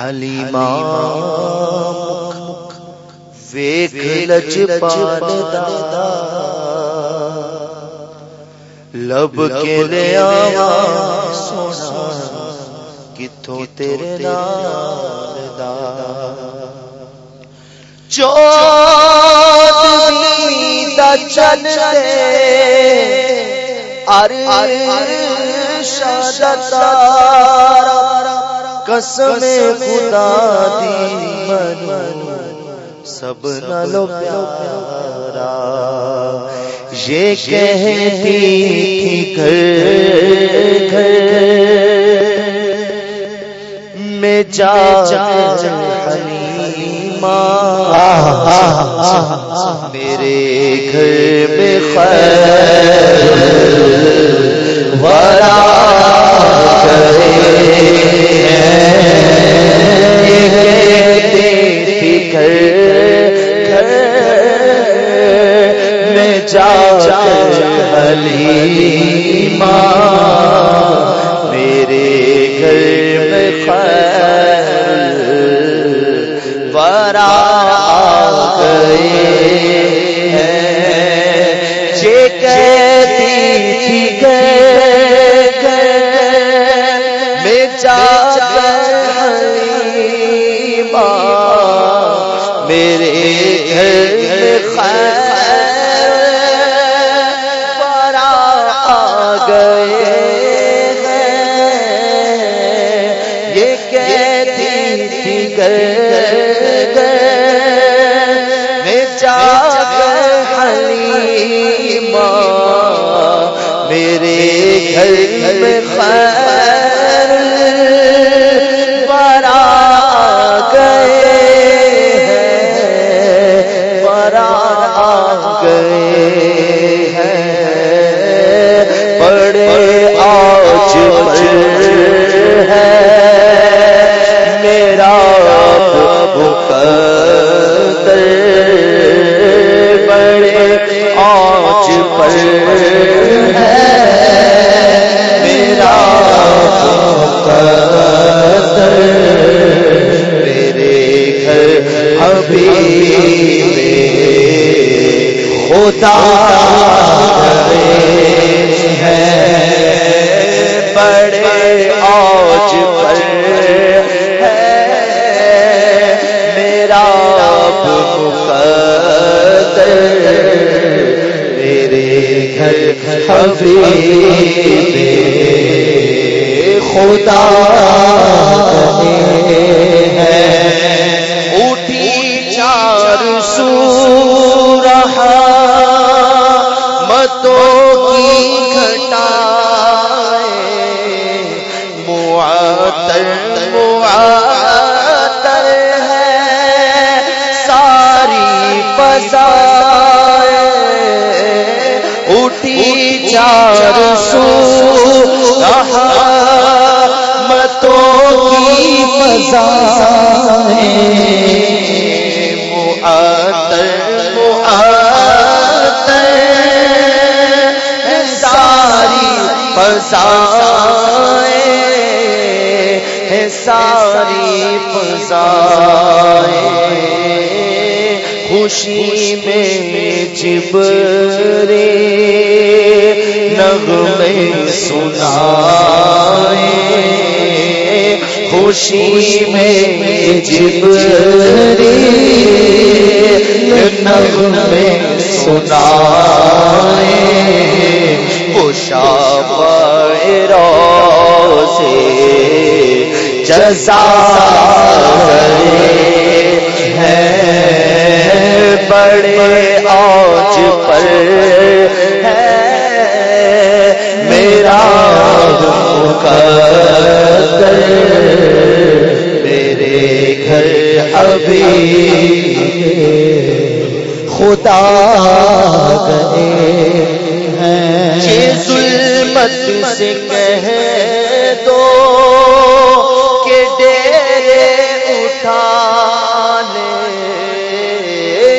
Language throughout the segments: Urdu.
حلیمہ ویک لچ پان دا لب کے لیا سونا کتوں تیرے نال دا چوت دا چل ار شادتا قسم خدا دی من سب نالو پیارا۔ یہ کہتی تھی گھر گھر، میں جا جا حلیمہ۔ میرے گھر میں خیر۔ ورا میرے ورا گئے۔ خدا ہے۔ بڑے آج پر ہے۔ میرا میرے گھر حبیب خدا۔ متوں کی گھٹائے۔ معطر معطر ہے۔ ساری فضائے۔ اٹھی چار سو رہا متوں کی فضائے۔ معطر معطر فضائے ہے ساری فضائے۔ خوشی میں جبرے نغمے سنائے۔ خوشی میں جبرے نغمے سنائے۔ سے جزا ہے بڑے آج پر ہے میرا مقدر میرے گھر ابھی خدا گئے ظلمت سے کہہ دو کہ ڈیرے اٹھا لے۔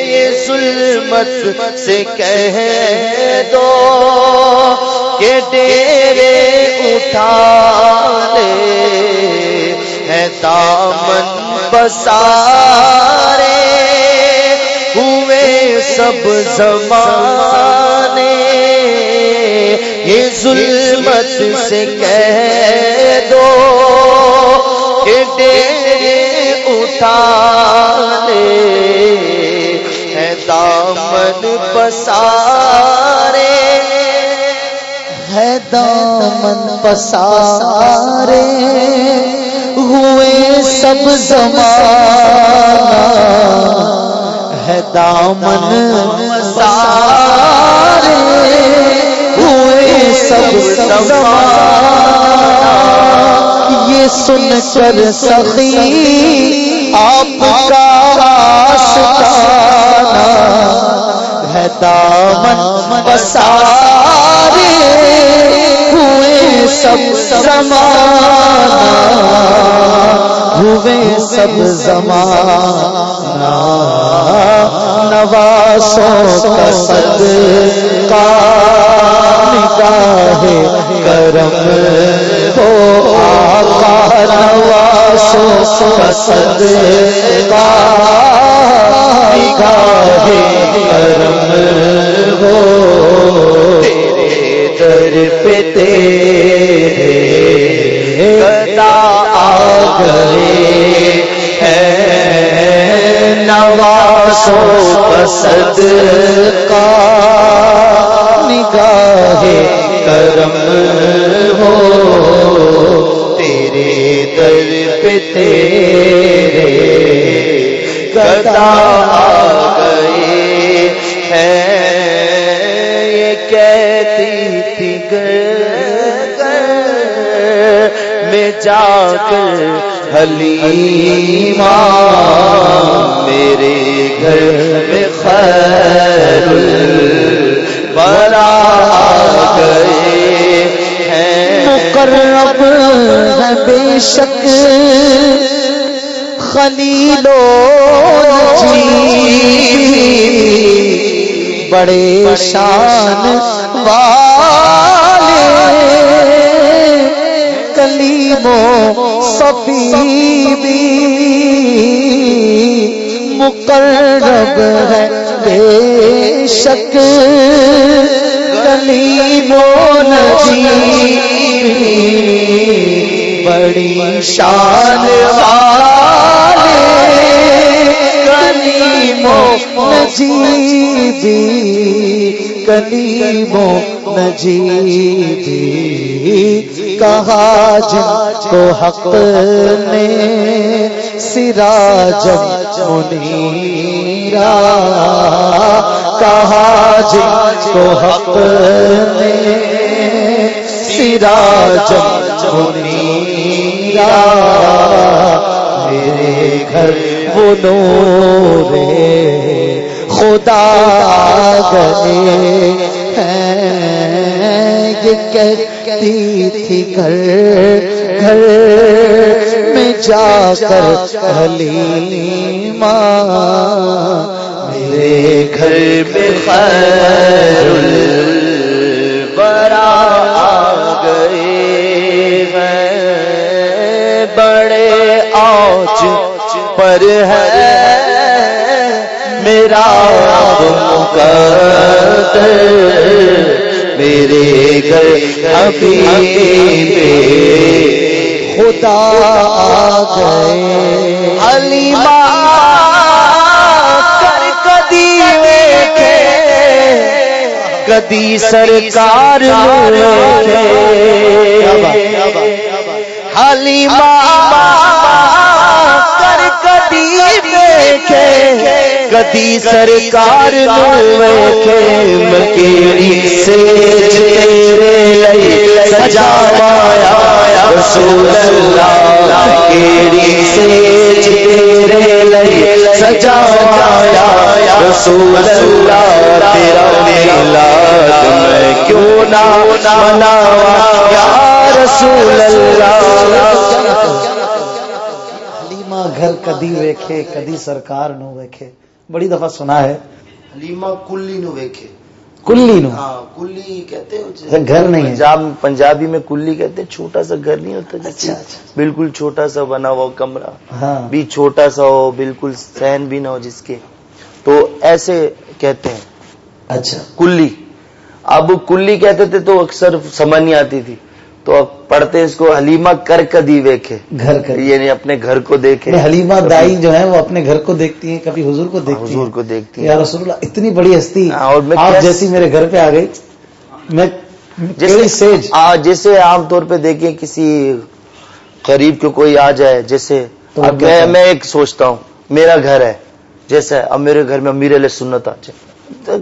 یہ ظلمت سے کہہ دو کے ڈیرے اٹھا لے۔ ہے دامن بسارے سب زمانے یہ ظلمت سے کہہ دو کہ ڈیرے اٹھا لے ہے دامن پسارے ہے دامن پسارے۔ ہوئے سب زمانہ ہے دامن پسارے، ہوئے سب زمانہ۔ یہ سن کر سخی، آپ کا آشکانہ ہے دامن پسارے۔ ہوئے سب زمانہ ہوئے سب زمانہ، نواسوں کا صدقہ، نگاہ کرم ہو، آقا نواسوں کا صدقہ، نگاہ کرم ہو، تیرے در پہ تیرے آ گئے ہیں پسند کا نگاہ کرم ہو۔ تیرے در پہ تیرے گدا آ گئے ہیں۔ یہ کہتی تھی گر میں جا کر حلیمہ، میرے گھر میں خیر بڑا گئے ہیں۔ مقرب ہے بے شک خلیلو جی بڑے شان والے کلیموں بھی مقرب ہے بے شک کلیموں نجی بڑی شان والے کلیموں نجیبی کلیموں نجیبی کہا جن کو حق نے سراجم منیرا، کہا جن کو حق نے سراجم منیرا۔ میرے گھر وہ نور خدا گئے ہیں۔ یہ کہتی تھی گھر گھر میں جا کر حلیمہ میرے گھر میں خیر بڑا آ گئے ہیں۔ بڑے آج پر ہے میرا مقدر۔ میرے گھر ابھی خدا آ گئے حلیمہ کر کدی ویکھے کدی سرکار حلیمہ کر کدی کدی سرکار ویکھے مکیری سیج تیرے لئی سجا مایا رسول اللہ مکیری سیج تیرے لئی سجا مایا رسول اللہ تیرا میلاد میں کیوں نہ مناوا، یا رسول اللہ؟ گھر کدی ویکھے کدی سرکار نو ویکھے۔ بڑی دفعہ سنا ہے۔ حلیمہ کلی نو ویکھے۔ کلی نو؟ ہاں کلی کہتے ہیں۔ اچھا، گھر نہیں پنجاب پنجابی میں کلی کہتے ہیں چھوٹا سا گھر نہیں ہوتا اچھا، اچھا۔ بالکل چھوٹا سا بنا ہوا کمرہ۔ ہاں۔ بھی چھوٹا سا ہو بالکل سہن بھی نہ ہو جس کے۔ تو ایسے کہتے ہیں۔ اچھا۔ کلی۔ اب کلی کہتے تھے تو اکثر سمجھ نہیں آتی تھی۔ تو اب پڑھتے اس کو حلیمہ کر کدی ویکھے۔ گھر کر۔ یعنی اپنے گھر کو دیکھے۔ حلیمہ دائی جو ہے وہ اپنے گھر کو دیکھتی ہیں کبھی حضور کو دیکھتی حضور کو دیکھتی ہیں۔ یا رسول اللہ اتنی بڑی ہستی۔ ہاں، اور آپ جیسی میرے گھر پہ آ گئی میں آ- جیسے عام طور پہ دیکھیں کسی قریب کے کوئی آ جائے جیسے میں ایک سوچتا ہوں میرا گھر ہے جیسے اب میرے گھر میں امیر علیہ سنت آ جائے۔ تو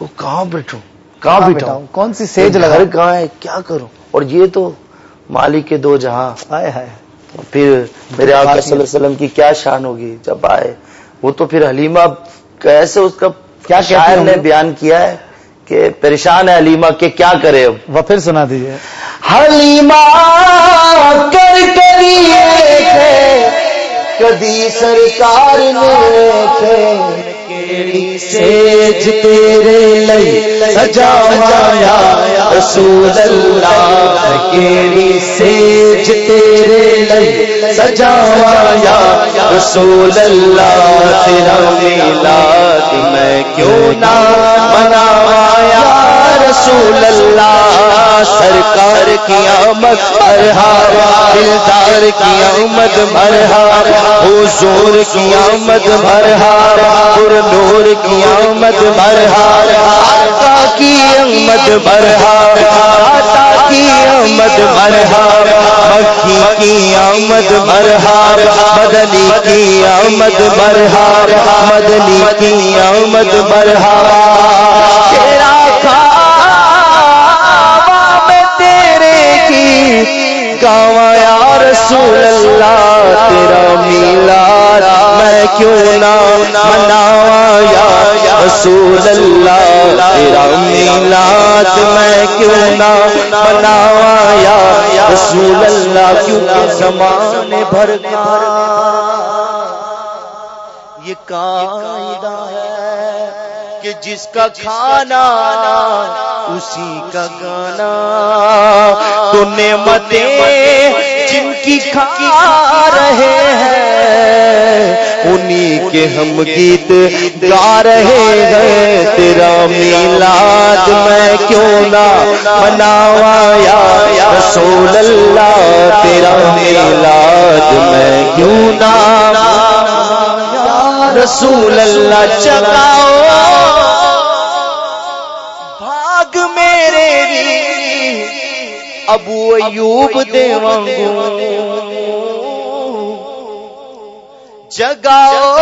وہ کہاں بیٹھوں؟ کہاں بیٹھا بیٹھاؤں؟ کون سی سیج لگا کہاں ہے؟ کیا کروں؟ اور یہ تو مالک کے دو جہاں۔ ہائے ہائے پھر میرے آقا صلی اللہ علیہ وسلم کی کیا شان ہوگی؟ جب آئے وہ تو پھر حلیمہ کیسے اس کا کیا شاعر ہوں نے؟ بیان کیا ہے کہ پریشان ہے حلیمہ کہ کیا کرے اب؟ وہ پھر سنا دیجیے حلیمہ کر کریے کدی سرکار نے سیج تیرے لئی سجاوایا رسول اللہ کیڑی سیج تیرے لئی سجاوایا رسول اللہ تیرا میلاد میں کیوں نہ مناوایا رسول اللہ، سرکار کی آمد مرحار دلدار کی آمد مرحار حضور کی آمد مرحار پر نور کی آمد مرحار آقا کی آمد مرحار آتا کی آمد مرحار مکی کی آمد مرحار مدنی کی آمد مرحار مدنی کی آمد مرحار کی گاوا یا رسول اللہ، تیرا میلاد، میں کیوں نہ مناوا یا رسول اللہ؟ تیرا میلاد، میں کیوں نہ مناوا یا رسول اللہ؟ کیونکہ زمانے بھر کا یہ قاعدہ کہ جس کا کھانا اسی کا گانا تو نعمتیں جن کی کھا رہے ہیں، انہی کے ہم گیت گا رہے ہیں۔ تیرا میلاد میں کیوں نہ مناوا یا رسول اللہ تیرا میلاد میں کیوں نہ رسول اللہ چلاؤ۔ ابو ایوب دے وانگو۔ جگاؤ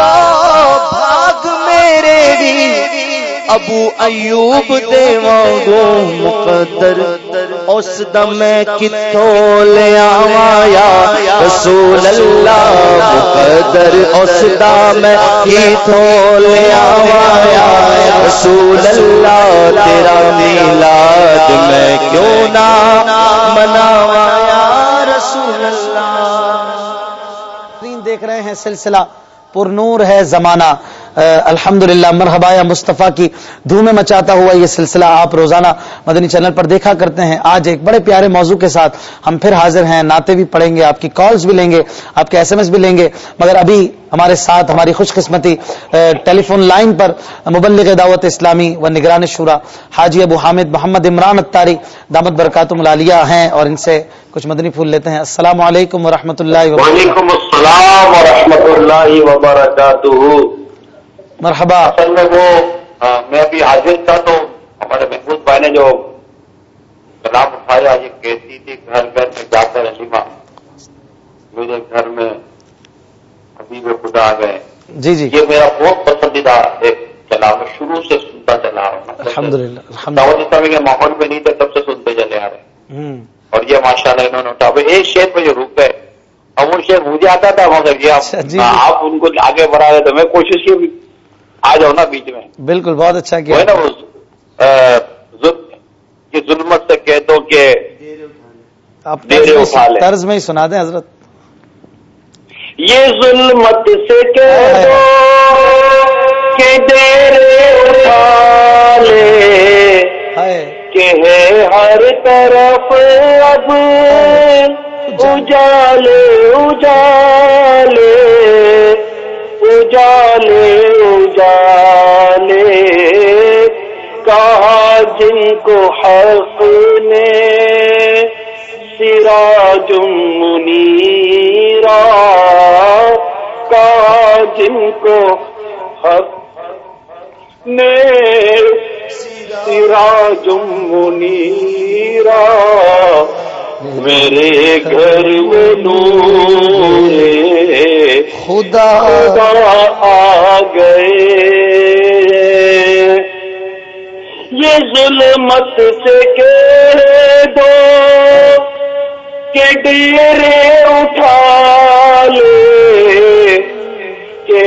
بھاگ میرے بھی۔ ابو ایوب دے وانگو مقدر۔ اس دم کتوں لیا آوا رسول اللہ مقدر اس دم کتوں لے آوا رسول اللہ تیرا میلاد میں کیوں نہ مناوا رسول اللہ۔ دیکھ رہے ہیں سلسلہ پر نور ہے زمانہ۔ الحمد للہ مرحبا، یا مصطفیٰ کی دھومیں مچاتا ہوا یہ سلسلہ آپ روزانہ مدنی چینل پر دیکھا کرتے ہیں۔ آج ایک بڑے پیارے موضوع کے ساتھ ہم پھر حاضر ہیں۔ ناطے بھی پڑھیں گے، آپ کی کالز بھی لیں گے، آپ کے ایس ایم ایس بھی لیں گے۔ مگر ابھی ہمارے ساتھ ہماری خوش قسمتی ٹیلی فون لائن پر مبلغ دعوت اسلامی و نگران شورا حاجی ابو حامد محمد عمران اتاری دامت برکاتم العالیہ ہیں اور ان سے کچھ مدنی پھول لیتے ہیں۔ السلام علیکم ورحمۃ اللہ وبرکاتہ۔ وعلیکم السلام ورحمۃ اللہ وبرکاتہ۔ مرحبا. اصل میں وہ میں ابھی حاضر تھا تو ہمارے محبوب بھائی نے جو کلام اٹھایا یہ کہتی تھی گھر گھر میں جا کر علیمہ میرے گھر میں حبیب خدا آ گئے۔ جی جی۔ یہ میرا بہت پسندیدہ ایک کلام ہے شروع سے سنتا چلا رہا ہوں۔ الحمد للہ کے ماحول میں نہیں تھے تب سے سنتے چلے آ رہے ہیں۔ اور یہ ماشاءاللہ انہوں نے اٹھا۔ ایک شعر پہ جو رک گئے اب وہ شعر مجھے آتا تھا مگر یہ اچھا، جی، جی۔ آپ ان کو آگے بڑھا رہے تو میں کوشش کی۔ آ جاؤ نا بیچ میں۔ بالکل بہت اچھا کیا۔ ہے نا وہ ظلمت سے کہہ دو کہ آپ دیر طرز میں ہی سنا دیں حضرت۔ یہ ظلمت سے کہہ دو کہ ڈیرے اٹھا لے کہ ہے ہر طرف اب اجالے اجالے اجالے۔ اجالے کہا جن کو حق نے؟ سراج منیرا کہا جن کو حق نے؟ سراج منیرا، میرے گھر میں نور خدا آ گئے یہ ظلمت سے کہہ دو کہ ڈیرے اٹھا لے۔ کہ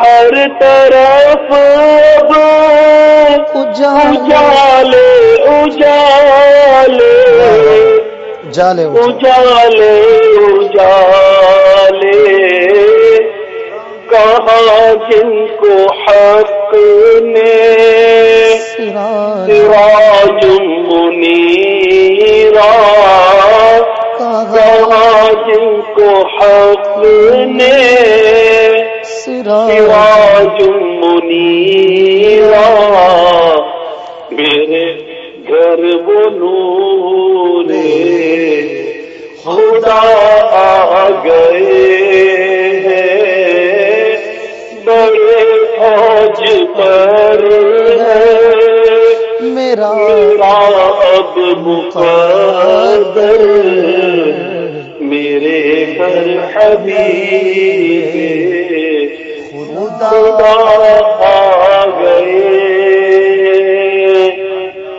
ہر طرف اب اجالے۔ اجالے اجالے۔ جالے اجالے اجالے۔ کہاں جن کو حق نے سراج منیرا کہاں جن کو حق نے سراج منیرا۔ میرے گھر وہ نور خدا آ گئے۔ نبی خدا